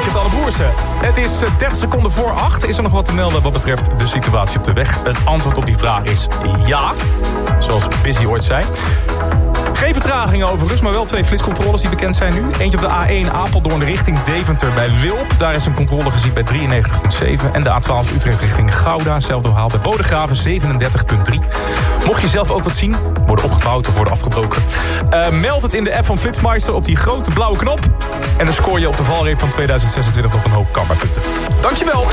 Alleboerse. Het is 30 eh, seconden voor 8. Is er nog wat te melden wat betreft de situatie op de weg? Het antwoord op die vraag is ja. Zoals Busy ooit zei. Geen vertragingen overigens, maar wel twee flitscontroles die bekend zijn nu. Eentje op de A1 Apeldoorn richting Deventer bij Wilp. Daar is een controle gezien bij 93,7. En de A12 Utrecht richting Gouda. Hetzelfde verhaal bij Bodegraven 37,3. Mocht je zelf ook wat zien, worden opgebouwd of worden afgebroken. Uh, meld het in de app van Flitsmeister op die grote blauwe knop. En dan scoor je op de valreep van 2026 nog een hoop kammerpunten. Dankjewel.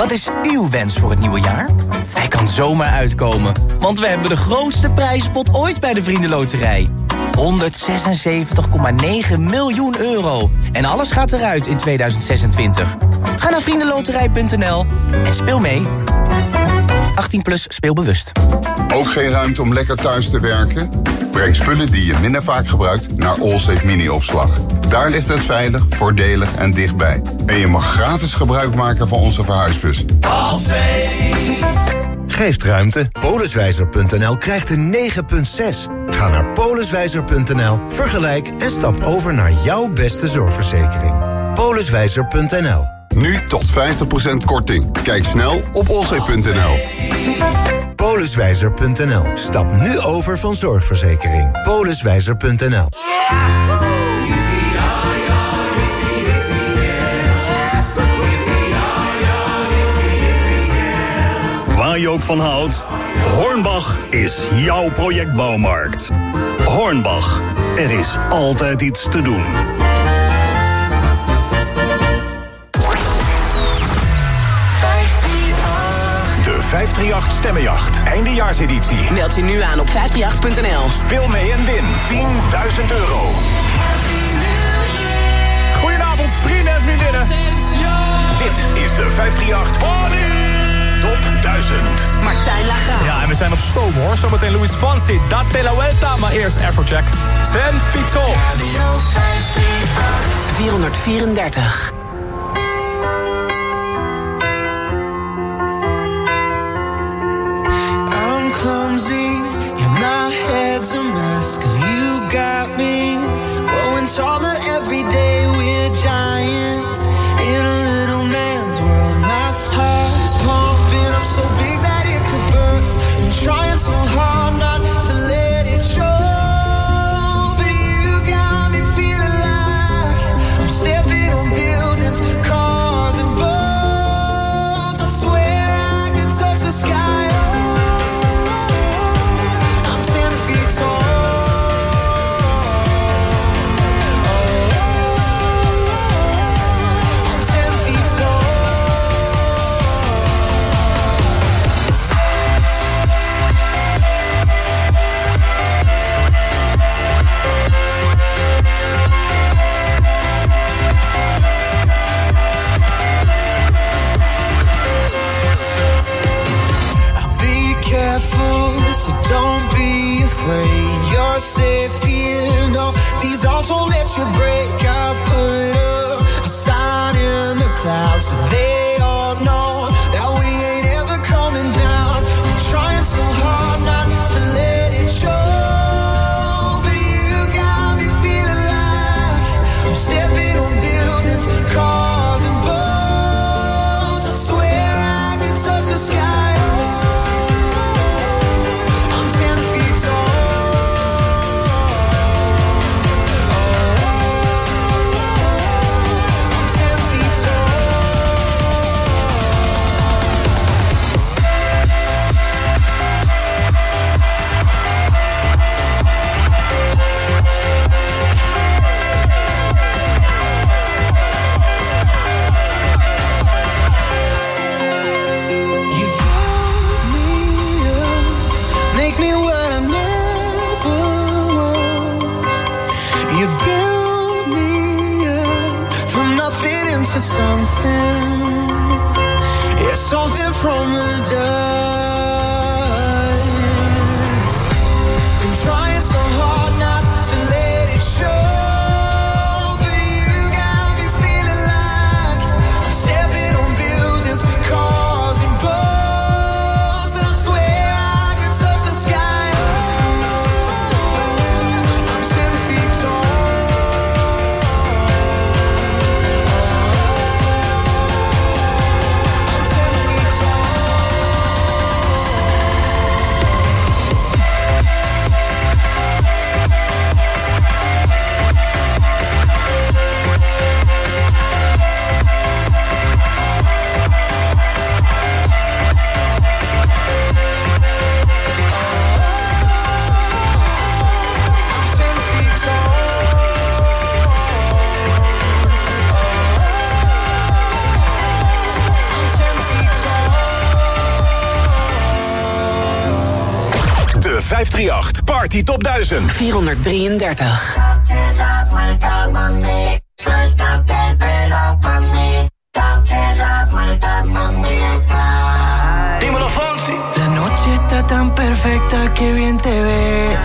Wat is uw wens voor het nieuwe jaar? Hij kan zomaar uitkomen, want we hebben de grootste prijzenpot ooit bij de Vriendenloterij. 176,9 miljoen euro. En alles gaat eruit in 2026. Ga naar vriendenloterij.nl en speel mee. 18 plus speelbewust. Ook geen ruimte om lekker thuis te werken? Breng spullen die je minder vaak gebruikt naar Allsafe Mini-opslag. Daar ligt het veilig, voordelig en dichtbij. En je mag gratis gebruik maken van onze verhuisbus. Allsafe geeft ruimte. Poliswijzer.nl krijgt een 9,6. Ga naar poliswijzer.nl, vergelijk en stap over naar jouw beste zorgverzekering. Poliswijzer.nl Nu tot 50% korting. Kijk snel op olzee.nl. Poliswijzer.nl. Stap nu over van zorgverzekering. Poliswijzer.nl. Waar je ook van houdt, Hornbach is jouw projectbouwmarkt. Hornbach, er is altijd iets te doen. 538 Stemmenjacht, eindejaarseditie. Meld je nu aan op 538.nl. Speel mee en win 10.000 euro. Goedenavond, vrienden en vriendinnen. Dit is de 538 Party! Top 1000. Martijn Lagra. Ja, en we zijn op stoom hoor. Zometeen Luis Fonsi, Date la Vuelta. Maar eerst Afrojack. Ten Fito. 434. Clumsy, yeah, my head's a mess. Cause you got me going taller you break. 538 Party Top 1000. 433. Dímelo, Fonsi. La noche está tan perfecta que bien te ves.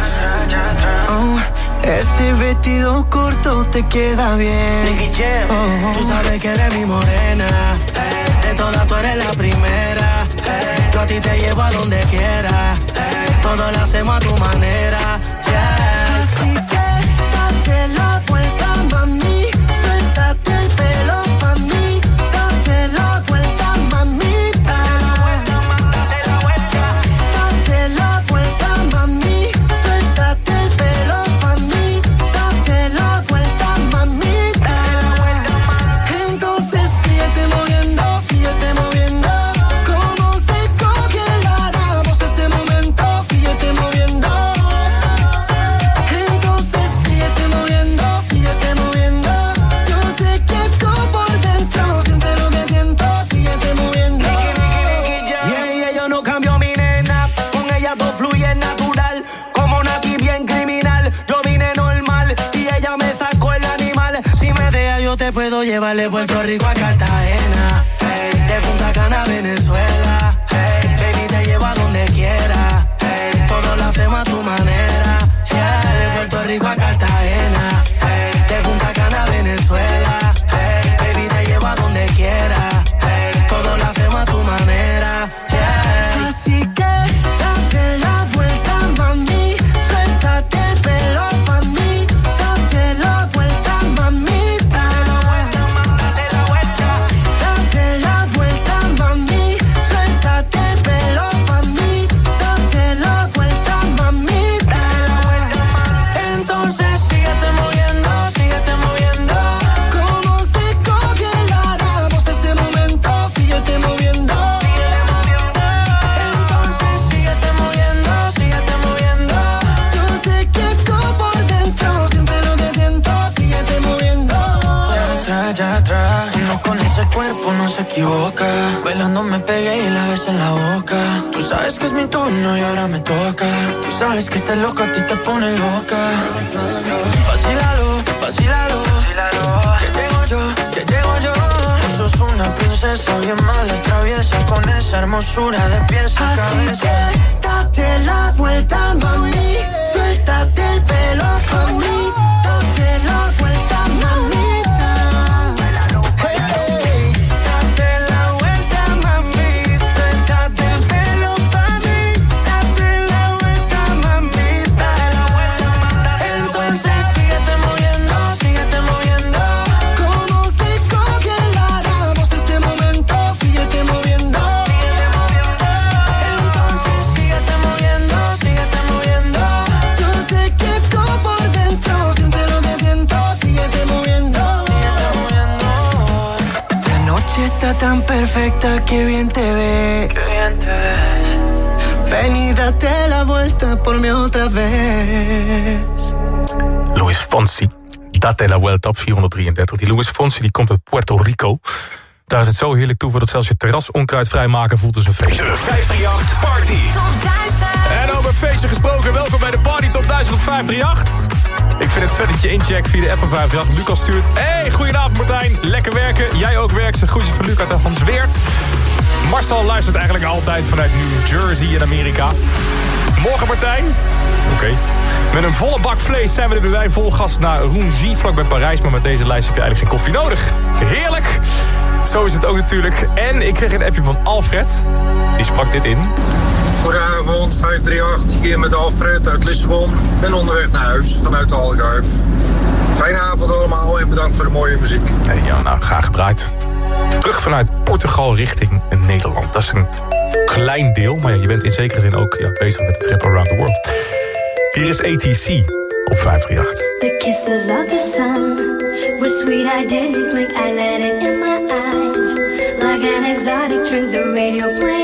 Oh, ese vestido corto te queda bien. Oh, tú sabes que eres mi morena. De todas tú eres la primera. Yo a ti te llevo a donde quiera. Todo lo hacemos a tu manera. Yeah. Así que date la vuelta, mami. Yo te puedo llevar de Puerto Rico a Cartagena. Hey, de Punta Cana Venezuela. Pone loca. Vacílalo, vacílalo. Que llego yo, que llego yo. Tú sos una princesa bien mala, traviesa. Con esa hermosura de pies a Así cabeza. que date la vuelta, mami. Suéltate el pelo, mami. Date la vuelta, que bien te ves. bien te ves. Ven y date la vuelta por mí otra vez. Luis Fonsi. Date la vuelta op 433. Die Luis Fonsi die komt uit Puerto Rico. Daar is het zo heerlijk toe dat zelfs je terras onkruid vrijmaken voelt als een feest. De 538 Party. En over feesten gesproken, welkom bij de Party Top 1000 op 538. Vind het vet dat je incheckt via de app van 538. Lucas stuurt, hey, goedenavond Martijn, lekker werken. Jij ook werkt, zijn groetjes van Lucas en Hans Weert. Marcel luistert eigenlijk altijd vanuit New Jersey in Amerika. Morgen Martijn. Oké. Met een volle bak vlees zijn we er bij. Vol gas naar Roengy, vlak bij Parijs. Maar met deze lijst heb je eigenlijk geen koffie nodig. Heerlijk. Zo is het ook natuurlijk. En ik kreeg een appje van Alfred. Die sprak dit in. Goedenavond, 538, hier met Alfred uit Lissabon. Ben onderweg naar huis vanuit de Algarve. Fijne avond allemaal en bedankt voor de mooie muziek. Hey, ja, nou, graag gedraaid. Terug vanuit Portugal richting Nederland. Dat is een klein deel, maar ja, je bent in zekere zin ook ja, bezig met de trip around the world. Hier is ATC op 538. The kisses of the sun were sweet. I didn't blink. I let it in my eyes. Like an exotic drink, the radio playing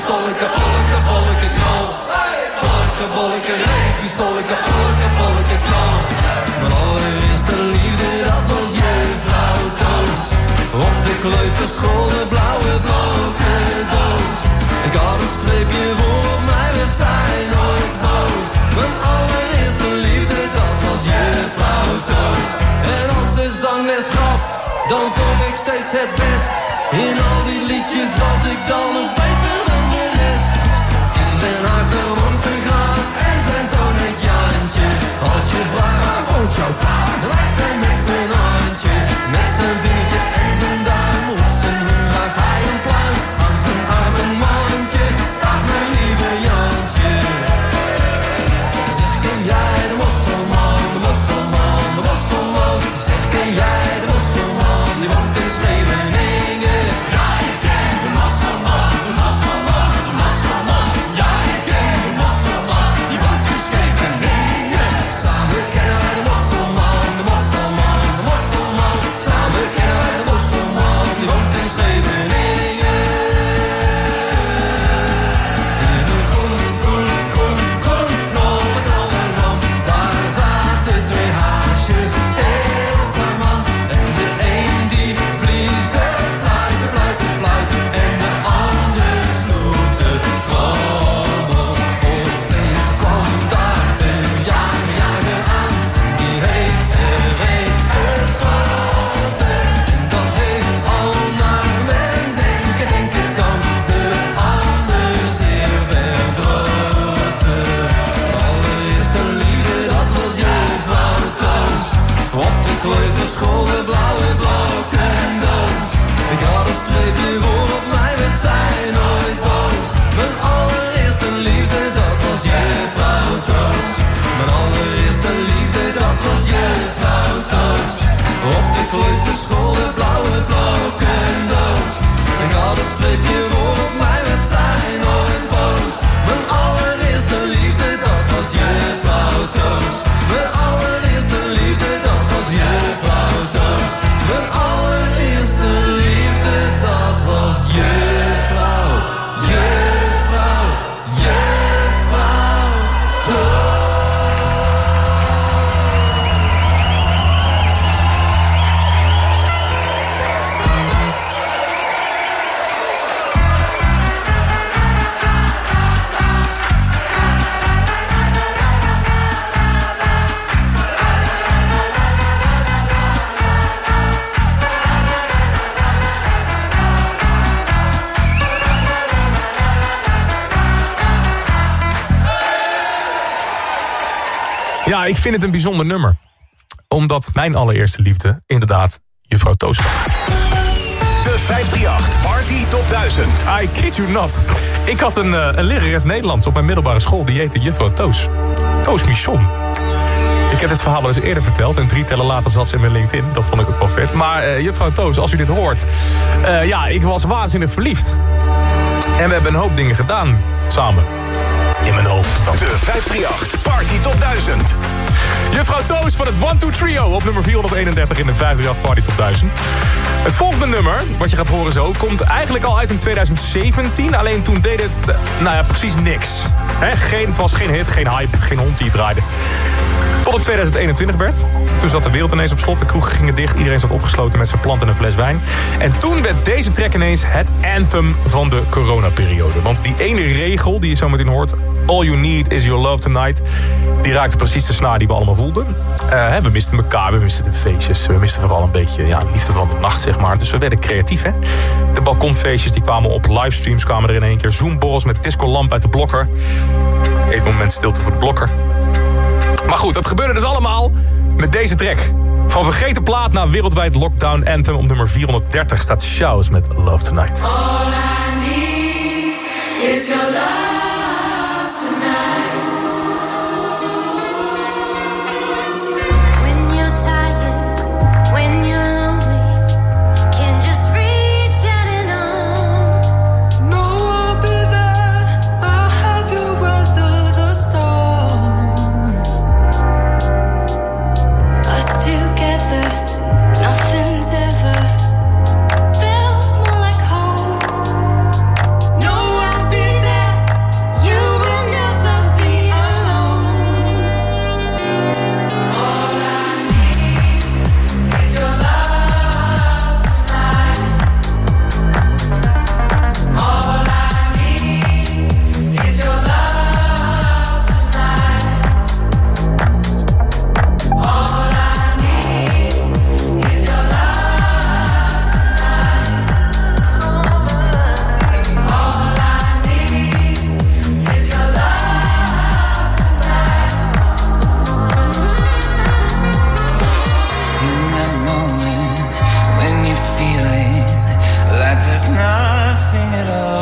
die zonneke, olleke, bolleke knal. Olleke, bolleke, die zonneke, olleke, bolleke. Mijn allereerste liefde, dat was juffrouw Toos. Op de kleuterschool, de blauwe blokke doos. Ik had een streepje voor, op mij werd zij nooit boos. Mijn allereerste liefde, dat was juffrouw Toos. En als ze zangles gaf, dan zong ik steeds het best. In al die liedjes was ik dan een beter en te. En zijn zoon het Jantje. Als je vraagt, waar woont jouw pa? Wijst hij met zijn handje, met zijn vingertje. vind het een bijzonder nummer. Omdat mijn allereerste liefde inderdaad juffrouw Toos was. De 538 Party tot 1000. I kid you not. Ik had een, eh, een lerares Nederlands op mijn middelbare school. Die heette juffrouw Toos. Toos Michon. Ik heb dit verhaal al eens eerder verteld. En drie tellen later zat ze in mijn LinkedIn. Dat vond ik ook wel vet. Maar uh, juffrouw Toos, als u dit hoort. Eh, ja, ik was waanzinnig verliefd. En we hebben een hoop dingen gedaan. Samen. In mijn hoofd. De 538 Party Top 1000. Juffrouw Toos van het One Two Trio op nummer 431 in de 538 Party Top 1000. Het volgende nummer, wat je gaat horen zo, komt eigenlijk al uit in 2017. Alleen toen deed het, nou ja, precies niks. He, geen, het was geen hit, geen hype, geen hond die het draaide. Tot het 2021 werd. Toen zat de wereld ineens op slot, de kroegen gingen dicht... iedereen zat opgesloten met zijn plant en een fles wijn. En toen werd deze track ineens het anthem van de coronaperiode. Want die ene regel die je zo meteen hoort All you need is your love tonight... die raakte precies de snaar die we allemaal voelden. Eh, we misten elkaar, we misten de feestjes... we misten vooral een beetje ja, liefde van de nacht, zeg maar. Dus we werden creatief, hè. De balkonfeestjes die kwamen op, livestreams kwamen er in één keer... zoomborrels met discolamp uit de blokker. Even een moment stilte voor de blokker. Maar goed, dat gebeurde dus allemaal met deze track. Van vergeten plaat naar wereldwijd lockdown anthem op nummer 430 staat Shows met Love Tonight. All I need is your love nothing at all.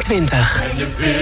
429.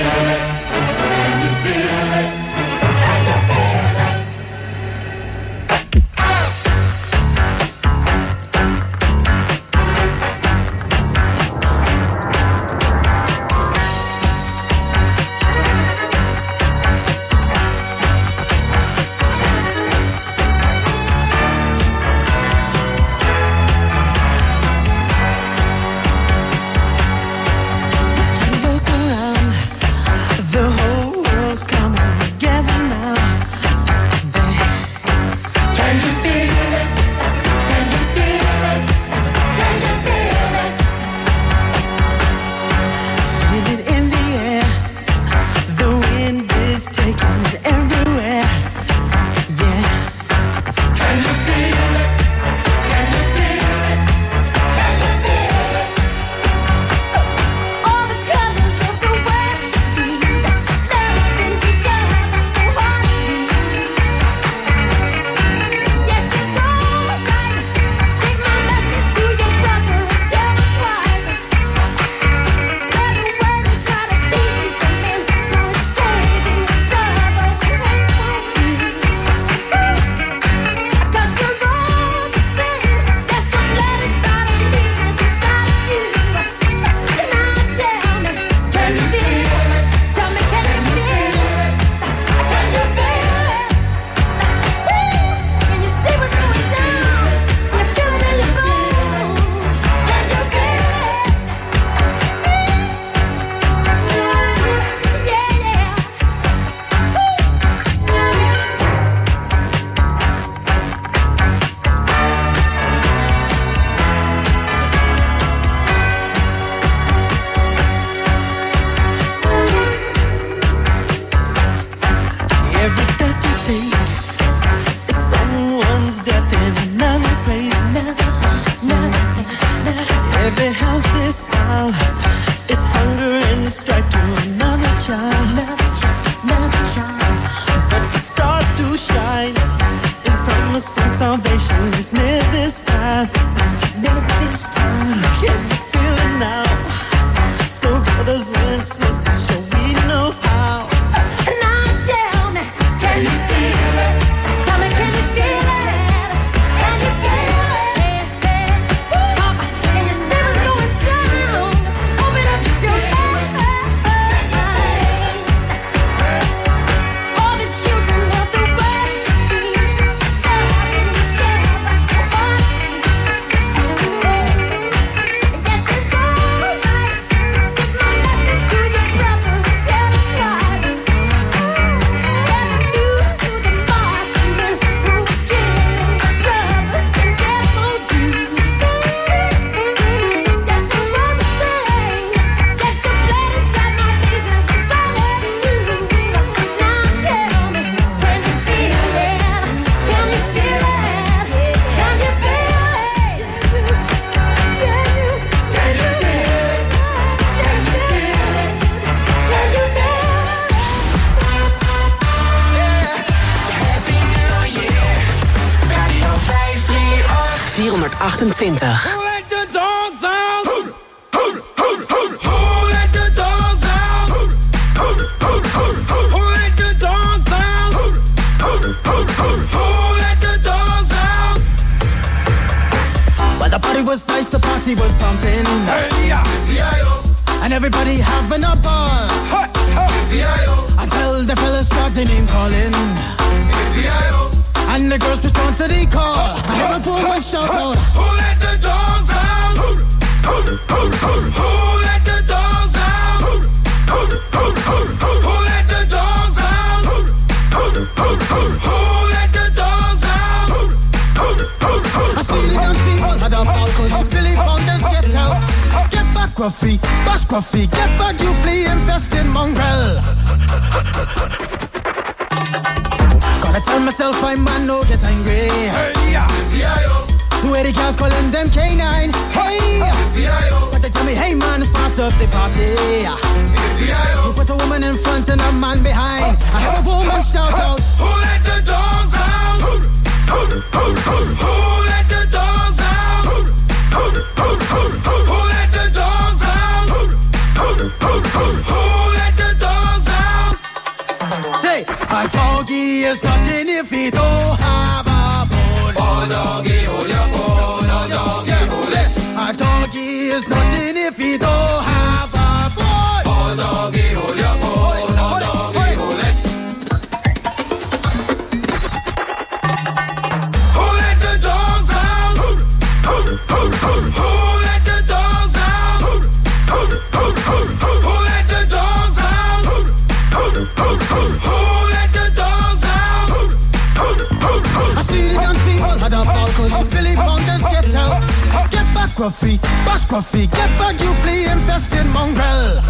Gruffy. Bash Gruffy. Get back, you flea infested mongrel. Gotta tell myself I'm man, no get angry. Two eighty cars calling them K9. Hey, but they tell me, hey man, start up the party. You put a woman in front and a man behind. I heard a woman shout out. Who let the dogs out? Who let the dogs out? Who let the dogs out? Who let the dogs out? Say, a doggy is nothing if he don't have a bone. Hold it. A doggy is nothing if he Gruffy. Bash Gruffy. Get back, you flea infested mongrel.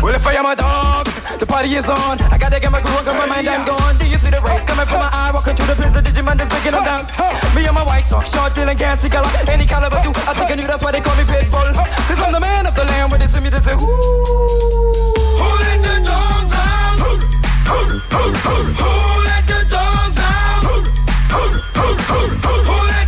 Well, if I am a dog, the party is on. I gotta get my groove on, 'cause my mind, I'm gone. Do you see the rays coming from my eye? Walking through the the Digimon is breaking them down. Me and my white talk, short, feeling gassy color. Any caliber, do I think I knew that's why they call me Pitbull. Cause I'm the man of the land, with it to me, to say. Who let the dogs out? Who let the dogs out? Who let the dogs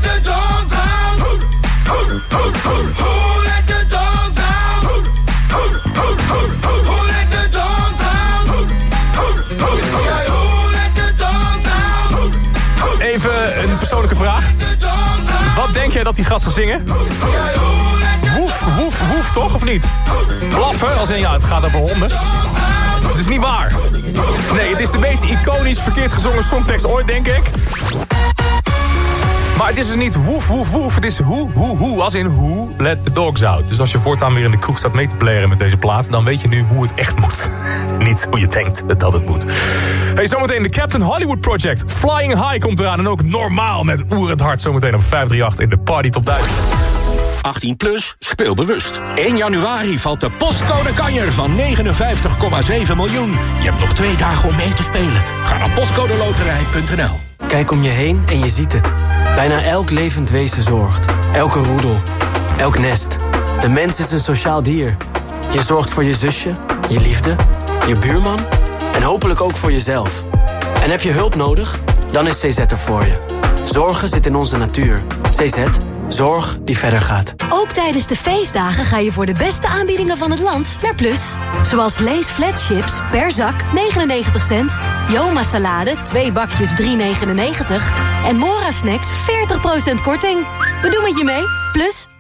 Even een persoonlijke vraag. Wat denk jij dat die gasten zingen? Woef, woef, woef, toch of niet? Blaffen, als in ja, het gaat over honden. Het is niet waar. Nee, het is de meest iconisch verkeerd gezongen songtekst ooit, denk ik. Maar het is dus niet woef, woef, woef. Het is hoe, hoe, hoe. Als in hoe let the dogs out. Dus als je voortaan weer in de kroeg staat mee te pleren met deze plaat... dan weet je nu hoe het echt moet. niet hoe je denkt dat het moet. Hey, zometeen de Captain Hollywood Project. Flying High komt eraan. En ook normaal met Oerend Hart. Zometeen op 538 in de Party Top 1000. 18 plus, speel bewust. 1 januari valt de postcode kanjer van 59,7 miljoen. Je hebt nog twee dagen om mee te spelen. Ga naar postcodeloterij.nl Kijk om je heen en je ziet het. Bijna elk levend wezen zorgt. Elke roedel. Elk nest. De mens is een sociaal dier. Je zorgt voor je zusje, je liefde, je buurman en hopelijk ook voor jezelf. En heb je hulp nodig? Dan is CZ er voor je. Zorgen zit in onze natuur. CZ, zorg die verder gaat. Ook tijdens de feestdagen ga je voor de beste aanbiedingen van het land naar Plus. Zoals Lees Flat Chips per zak 99 cent. Joma salade 2 bakjes 3,99. En Mora Snacks 40% korting. We doen met je mee. Plus...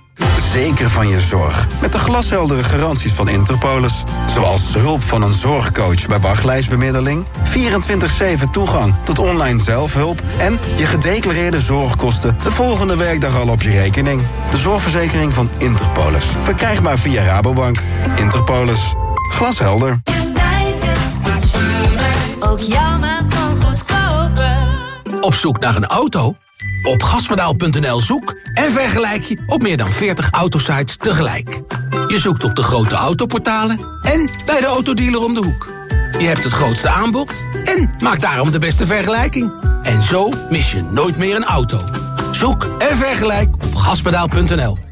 Zeker van je zorg. Met de glasheldere garanties van Interpolis. Zoals hulp van een zorgcoach bij wachtlijstbemiddeling... 24-7 toegang tot online zelfhulp... en je gedeclareerde zorgkosten de volgende werkdag al op je rekening. De zorgverzekering van Interpolis. Verkrijgbaar via Rabobank. Interpolis. Glashelder. Ook jouw maand kan goedkoper. Op zoek naar een auto? Op gaspedaal.nl zoek en vergelijk je op meer dan 40 autosites tegelijk. Je zoekt op de grote autoportalen en bij de autodealer om de hoek. Je hebt het grootste aanbod en maak daarom de beste vergelijking. En zo mis je nooit meer een auto. Zoek en vergelijk op gaspedaal.nl.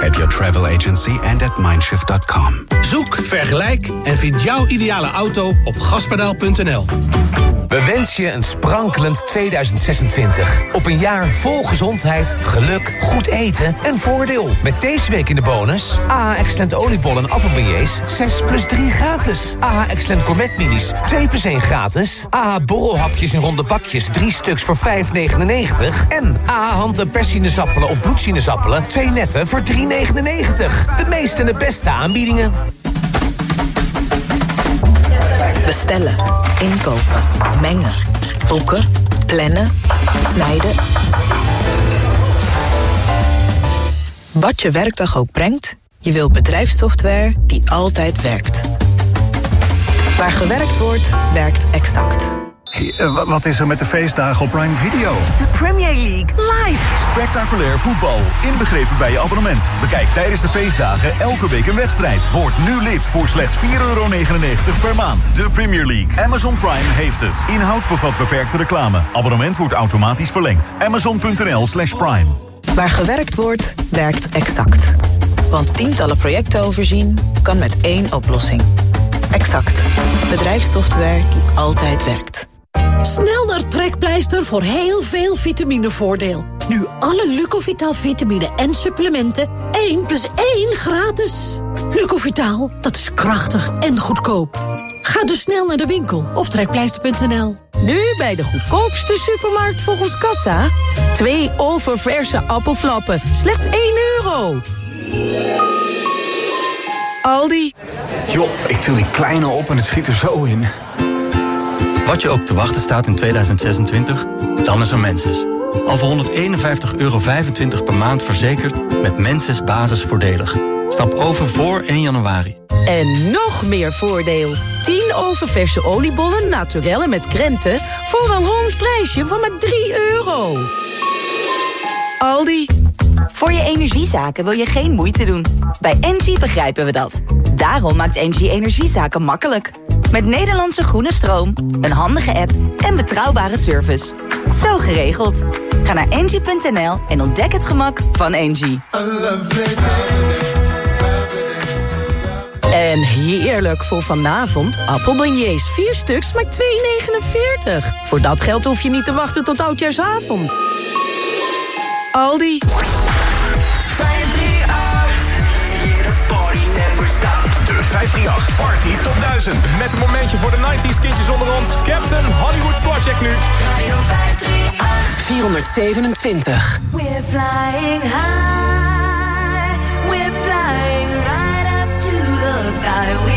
At your travel agency and at mindshift.com. Zoek, vergelijk en vind jouw ideale auto op gaspedaal.nl. We wensen je een sprankelend 2026. Op een jaar vol gezondheid, geluk, goed eten en voordeel. Met deze week in de bonus... AH Excellent oliebollen en appelbeignets 6 plus 3 gratis. AH Excellent gourmet minis 2 plus 1 gratis. AH borrelhapjes in ronde bakjes 3 stuks voor 5,99. En AH hand- en persinezappelen of bloedsinezappelen 2 netten voor 3,99. De meeste en de beste aanbiedingen. Bestellen, inkopen, mengen, boeken, plannen, snijden. Wat je werkdag ook brengt, je wilt bedrijfssoftware die altijd werkt. Waar gewerkt wordt, werkt exact. Wat is er met de feestdagen op Prime Video? De Premier League live. Spectaculair voetbal, inbegrepen bij je abonnement. Bekijk tijdens de feestdagen elke week een wedstrijd. Word nu lid voor slechts 4,99 euro per maand. De Premier League. Amazon Prime heeft het. Inhoud bevat beperkte reclame. Abonnement wordt automatisch verlengd. Amazon.nl slash prime. Waar gewerkt wordt, werkt exact. Want tientallen projecten overzien kan met één oplossing. Exact. Bedrijfssoftware die altijd werkt. Snel naar Trekpleister voor heel veel vitaminevoordeel. Nu alle Lucovital vitamine en supplementen 1 plus 1 gratis. Lucovital, dat is krachtig en goedkoop. Ga dus snel naar de winkel of trekpleister.nl. Nu bij de goedkoopste supermarkt volgens Kassa. Twee oververse appelflappen, slechts 1 euro. Aldi. Joh, ik til die kleine op en het schiet er zo in. Wat je ook te wachten staat in 2026, dan is er Menses. Al voor 151,25 euro per maand verzekerd met Menses basisvoordelig. Stap over voor 1 januari. En nog meer voordeel. 10 oververse oliebollen naturellen met krenten... voor een rond prijsje van maar 3 euro. Aldi. Voor je energiezaken wil je geen moeite doen. Bij Engie begrijpen we dat. Daarom maakt Engie energiezaken makkelijk. Met Nederlandse groene stroom, een handige app en betrouwbare service. Zo geregeld. Ga naar engie.nl en ontdek het gemak van Engie. En heerlijk voor vanavond. Appelbeignets, 4 stuks, maar 2,49. Voor dat geld hoef je niet te wachten tot oudjaarsavond. Aldi. De 538 Party Top 1000. Met een momentje voor de 90s kindjes onder ons. Captain Hollywood Project nu. 427. We're flying high, we're flying right up to the sky.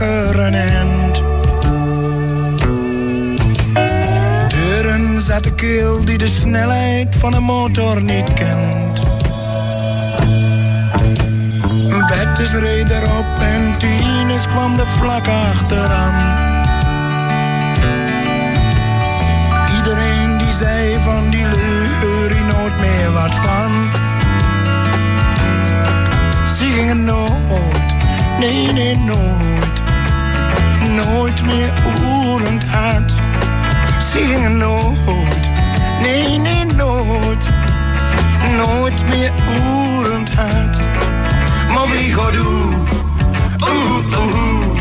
Een. Deuren zat de die de snelheid van een motor niet kent. Bettes reed erop en Tines kwam er vlak achteraan. Iedereen die zei van die leur nooit meer wat van. Ze gingen nooit, nee nee nooit, nooit meer oerend hard. Ze gingen nooit, nee nee nooit, nooit meer oerend hard. Maar wie gaat doen? Oeh, oeh,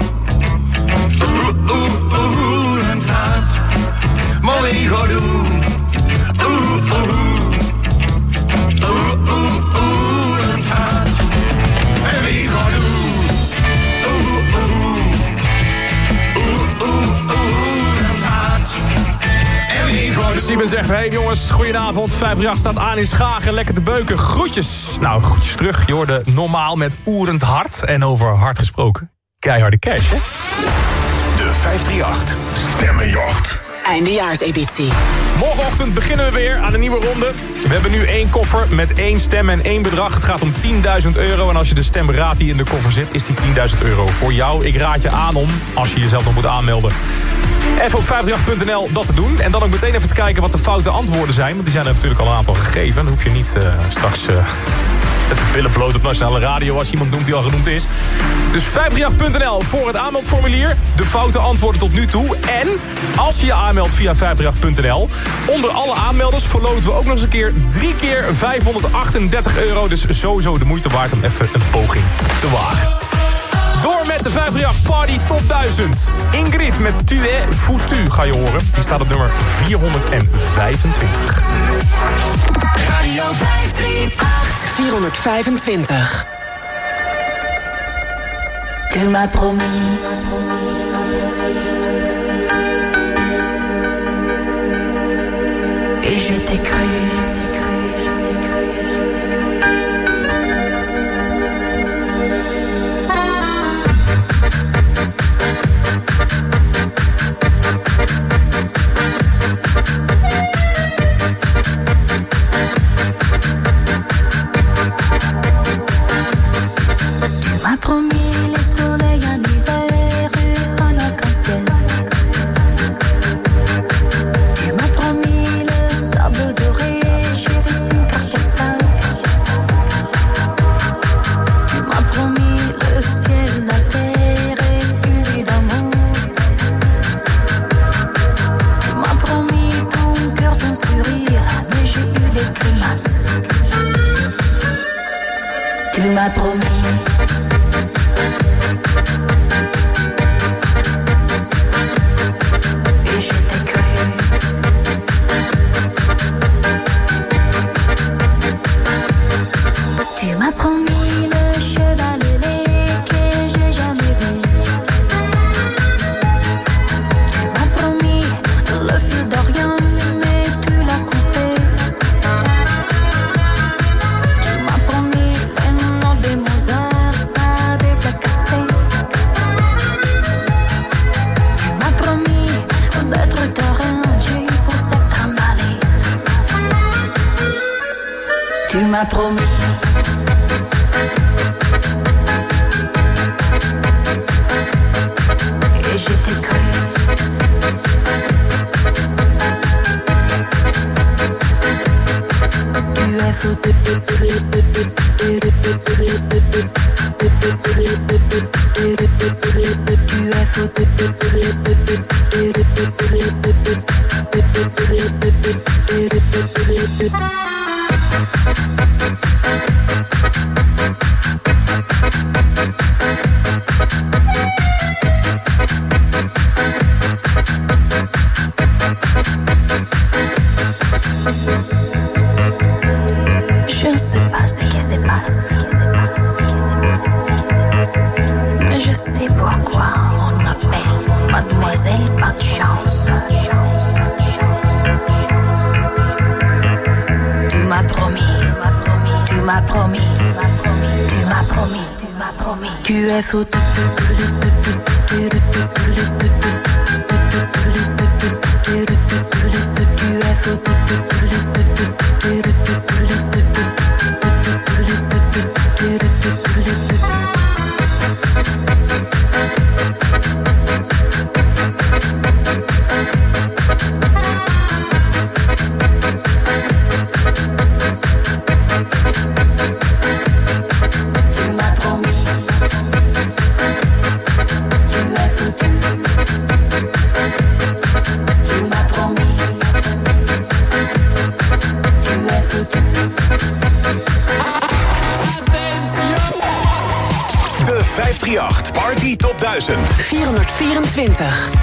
oeh, oeh, oerend hard. Maar wie gaat? Oeh, zegt, hey jongens, goedenavond. 538 staat aan in Schagen, lekker te beuken. Groetjes. Nou, groetjes terug. Je hoorde normaal met oerend hart. En over hart gesproken, keiharde cash, hè? De 538 Stemmenjacht. Eindejaarseditie. Morgenochtend beginnen we weer aan een nieuwe ronde. We hebben nu één koffer met één stem en één bedrag. Het gaat om 10.000 euro. En als je de stem raadt die in de koffer zit, is die 10.000 euro voor jou. Ik raad je aan om, als je jezelf nog moet aanmelden... even op 538.nl dat te doen. En dan ook meteen even te kijken wat de foute antwoorden zijn. Want die zijn er natuurlijk al een aantal gegeven. Dan hoef je niet eh, straks... eh, Met de billen bloot op nationale radio als iemand noemt die al genoemd is. Dus 538.nl voor het aanmeldformulier. De foute antwoorden tot nu toe. En als je je aanmeldt via 538.nl... onder alle aanmelders verloten we ook nog eens een keer... drie keer 538 euro. Dus sowieso de moeite waard om even een poging te wagen. Door met de 538 Party Top 1000. Ingrid met Tu es foutu ga je horen. Die staat op nummer 425. Radio 538. 425. Tu m'as promis. Et je t'ai cru. Pourquoi on m'appelle Mademoiselle pas de chance. Promis, tu m'as promis, tu m'as promis, tu m'as promis. Tu es fou. Tu es fou. 424.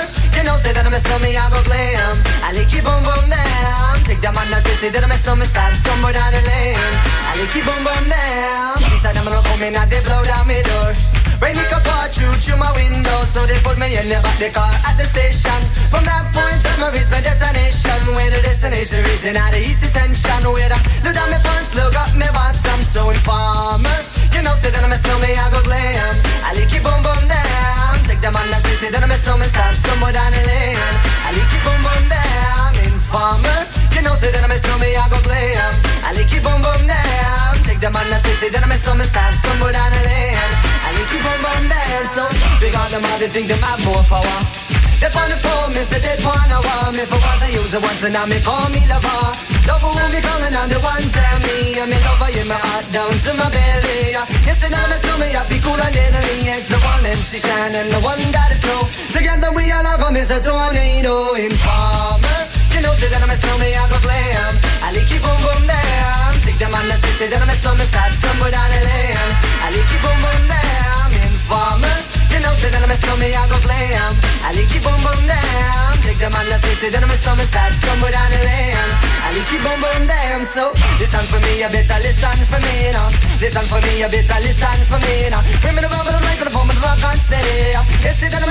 you know, say that I'm a snowman, I go blam. I like keep boom boom damn. Take the man that say, say that I'm a snowman, stamp somewhere down the lane. I like keep boom boom damn. These are them come in and they blow down my door. Rain it could pour through through my window, so they put me in the back the car at the station. From that point on, I reach my destination. Where the destination reaching out the east detention. Where the look down my pants, look up my bottom. So informer, you know, say that I'm a snowman, I go glam. I like it boom boom down. Take the man that say, say that I'm a snowman, stop somewhere down the lane. I like it boom boom down. Informer, you know, say that I'm a snowman, I go glam. I like it boom boom down. Take the man that say, say that I'm a snowman, stop somewhere down the lane. I like it boom boom down. So big on them all, they think they have more power. They on the phone, me say they wanna want me for once I use it once and now me call me lover. Love who me calling on the one tell me I'm in love in my heart down to my belly. Yes, and now me slow me I feel cool and deadly. It's the one MC Shine and the one that is slow. Together we all have a Mr. Tornado Informer. You know, say that I'm a snowman, I go glam. I like it boom boom damn. Take the man that say, say that I'm a snowman, stop somewhere down the lane. I like it boom boom damn. Informer. You know, say that I'm a snowman, I go glam. I like it boom boom damn. Take the man that say, say that I'm a snowman, stop somewhere down the lane. I like it boom boom damn. So listen for me, you better listen for me now. Listen for me, you better listen for me now. Bring me the rubber, the microphone, the rock on steady. You say that I'm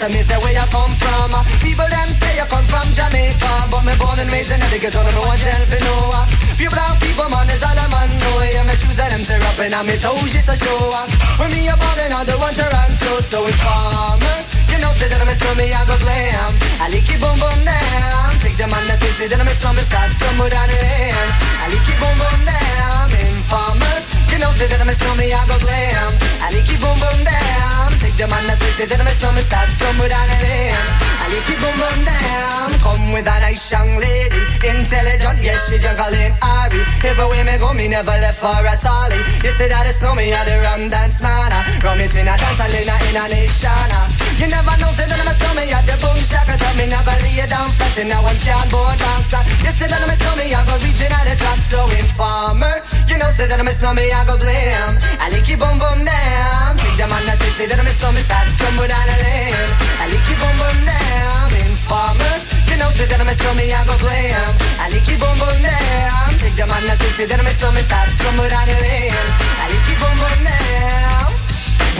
the. I me say where you come from. Uh, people them say you come from Jamaica, but me born and raised in Connecticut, don't know what tell for no. Uh. Pure brown people, man, is all I'm on. No, yeah, my shoes and them tear up and on me toes just a show. Uh. When me a ballin', I don't want Toronto, so informer. You know, say that I'm a snowman, I go glam. I like it boom boom down. Take the man that say, say that I'm a snowman, stop somewhere down the lane. I like it boom boom down. Informer. You know, say that I'm a snowman, I go glam. I like it boom boom down. Take the man that say, say that I'm a snowman, stop somewhere down the lane. I like it boom boom down. Come with a nice young lady, intelligent, yes, she jungle in Ari. Everywhere me go, me never left for a tally. You say that it's no me, I the rum dance man. Rum it in a dance, a in a nation. Ah. You never know, say that I'm a snowman, yeah, the boom shaka tell me never lay down flat in a one can board box. You say that I'm a snowman, I go reaching at the top, so informer. You know, say that I'm a snowman, I go blame. I like it boom boom down. Take the man that say, say that I'm a snowman, start stumble down the lane. I like it boom boom down. Informer. You know, say that I'm a snowman, I go blame. I like it boom boom down. Take the man that say, say that I'm a snowman, start stumble down the lane. I like it boom boom down.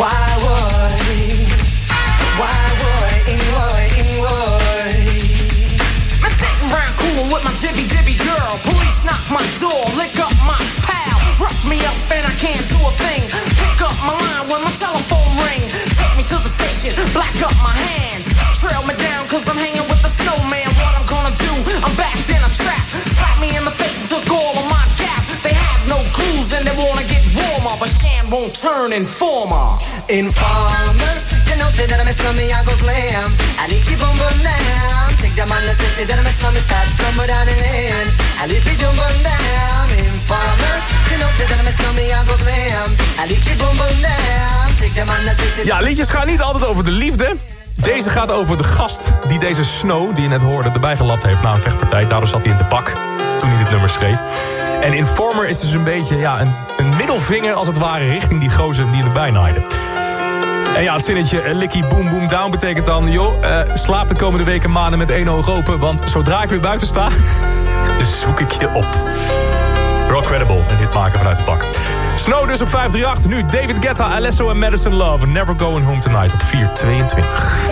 Why would, why would, why, why? I'm sitting round coolin' with my dibby dibby girl. Police knock my door, lick up my pal. Rough me up and I can't do a thing. Pick up my line when my telephone ring. Take me to the station, black up my hands. Trail me down cause I'm hanging with the snowman. What I'm gonna do, I'm backed in a trap. Slap me in the face and took all of my gap. They have no clues and they wanna get warmer. But Shan won't turn informer. Informer, you know, say that I'm a snowman, I go glam. I like it boom boom down. Take the man that say, that I'm a snowman, start somewhere down the lane. I like it boom boom down. Informer, you know, say that I'm a snowman, I go glam. I like it boom boom down. Take the man that say, say Ja, liedjes gaan niet altijd over de liefde. Deze gaat over de gast die deze Snow, die je net hoorde, erbij gelapt heeft na een vechtpartij. Daardoor zat hij in de bak toen hij dit nummer schreef. En Informer is dus een beetje ja, een, een middelvinger als het ware richting die gozer die erbij naaide. En ja, het zinnetje eh, Licky Boom Boom Down betekent dan... joh, eh, slaap de komende weken maanden met één oog open... want zodra ik weer buiten sta, zoek ik je op. Rock Credible en dit maken vanuit de bak. Snow dus op 538. Nu David Guetta, Alesso en Madison Love. Never Going Home Tonight op 422.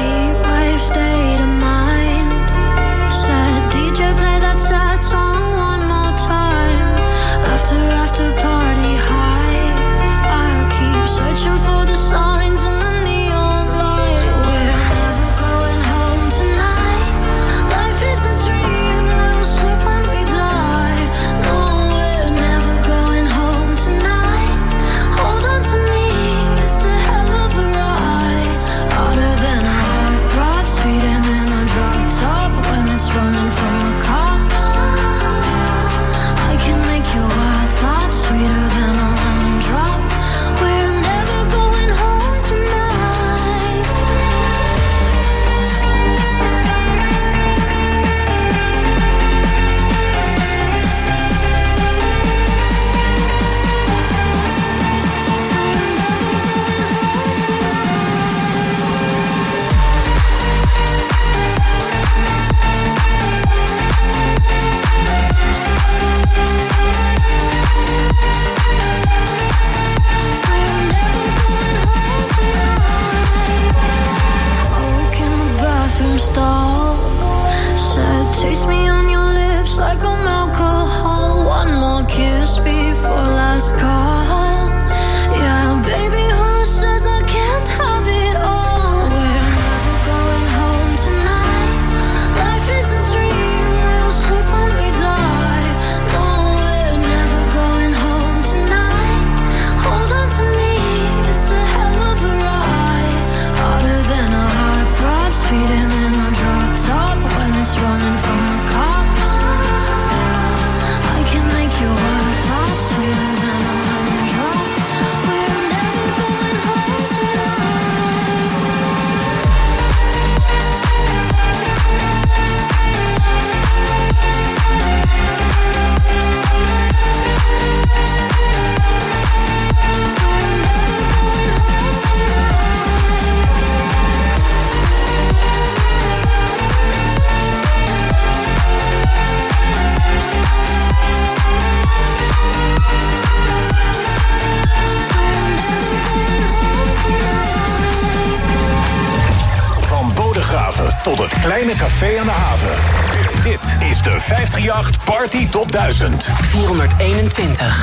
421.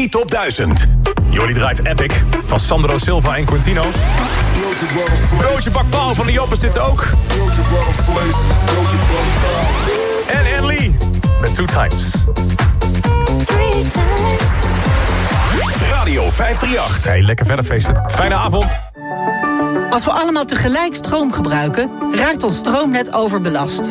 538 Party Top 1000. Jullie draait Epic van Sandro Silva en Quintino. Broodje bakpaal van de Opposites ook. En Anne Lee met Two Times. Radio 538. Hey, lekker verder feesten. Fijne avond. Als we allemaal tegelijk stroom gebruiken, raakt ons stroomnet overbelast.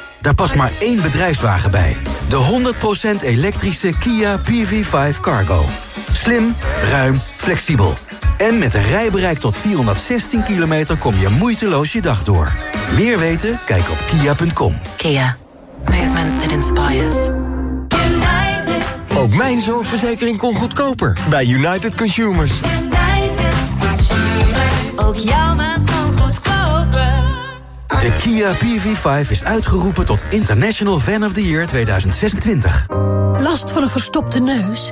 Daar past maar één bedrijfswagen bij. De 100% elektrische Kia PV5 Cargo. Slim, ruim, flexibel. En met een rijbereik tot 416 kilometer kom je moeiteloos je dag door. Meer weten? Kijk op kia.com. Kia. Movement that inspires. Ook mijn zorgverzekering kon goedkoper bij United Consumers. Ook jouw maand. De Kia PV5 is uitgeroepen tot International Fan of the Year 2026. Last van een verstopte neus?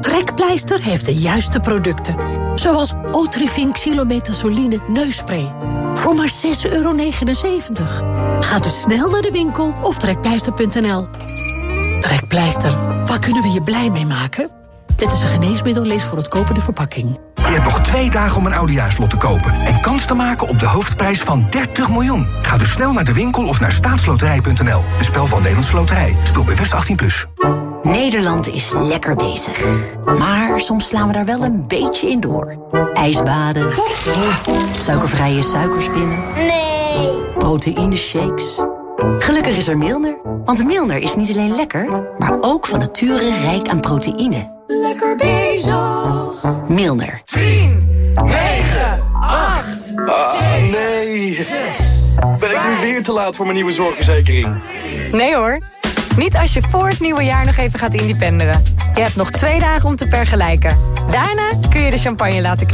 Trekpleister heeft de juiste producten. Zoals Otrivin Xylometazoline neusspray. Voor maar 6,79 euro. Ga dus snel naar de winkel of trekpleister.nl. Trekpleister, waar kunnen we je blij mee maken? Dit is een geneesmiddel, lees voor het kopen de verpakking. Je hebt nog twee dagen om een oudejaarslot te kopen... en kans te maken op de hoofdprijs van 30 miljoen. Ga dus snel naar de winkel of naar staatsloterij.nl. Een spel van Nederlandse Loterij. Speel bewust 18+. Plus. Nederland is lekker bezig. Maar soms slaan we daar wel een beetje in door. Ijsbaden. Suikervrije suikerspinnen. Nee. Proteïne shakes. Gelukkig is er Milner. Want Milner is niet alleen lekker, maar ook van nature rijk aan proteïne. Lekker bezig. Milner. 10, 9, 8, Ah, nee. Ben ik nu weer te laat voor mijn nieuwe zorgverzekering? Nee hoor. Niet als je voor het nieuwe jaar nog even gaat independeren. Je hebt nog twee dagen om te vergelijken. Daarna kun je de champagne laten knippen.